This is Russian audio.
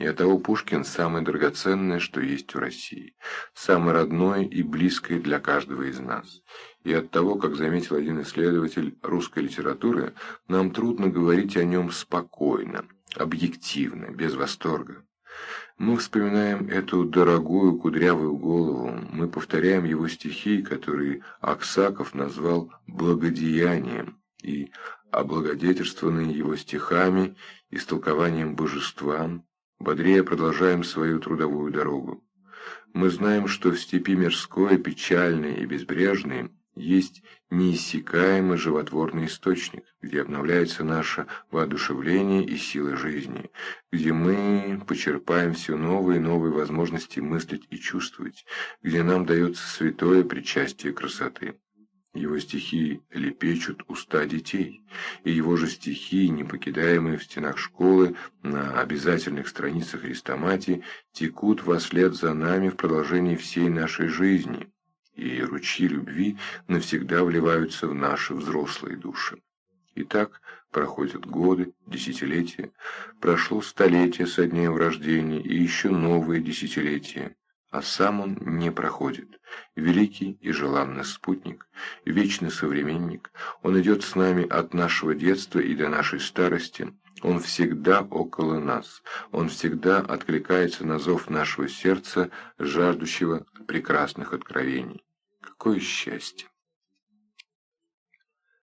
И оттого Пушкин самое драгоценное, что есть в России, самое родное и близкое для каждого из нас. И от того, как заметил один исследователь русской литературы, нам трудно говорить о нем спокойно, объективно, без восторга. Мы вспоминаем эту дорогую кудрявую голову, мы повторяем его стихи, которые Аксаков назвал «благодеянием», и облагодетельствованные его стихами, истолкованием божества, бодрее продолжаем свою трудовую дорогу. Мы знаем, что в степи мирской, печальной и безбрежной, есть неиссякаемый животворный источник, где обновляется наше воодушевление и сила жизни, где мы почерпаем все новые и новые возможности мыслить и чувствовать, где нам дается святое причастие красоты. Его стихи лепечут уста детей, и его же стихи, не покидаемые в стенах школы, на обязательных страницах Христоматии, текут во след за нами в продолжении всей нашей жизни, и ручьи любви навсегда вливаются в наши взрослые души. И так проходят годы, десятилетия, прошло столетие со дня его рождения и еще новые десятилетия, а сам он не проходит. Великий и желанный спутник, вечный современник, он идет с нами от нашего детства и до нашей старости, он всегда около нас, он всегда откликается на зов нашего сердца, жаждущего прекрасных откровений. Какое счастье!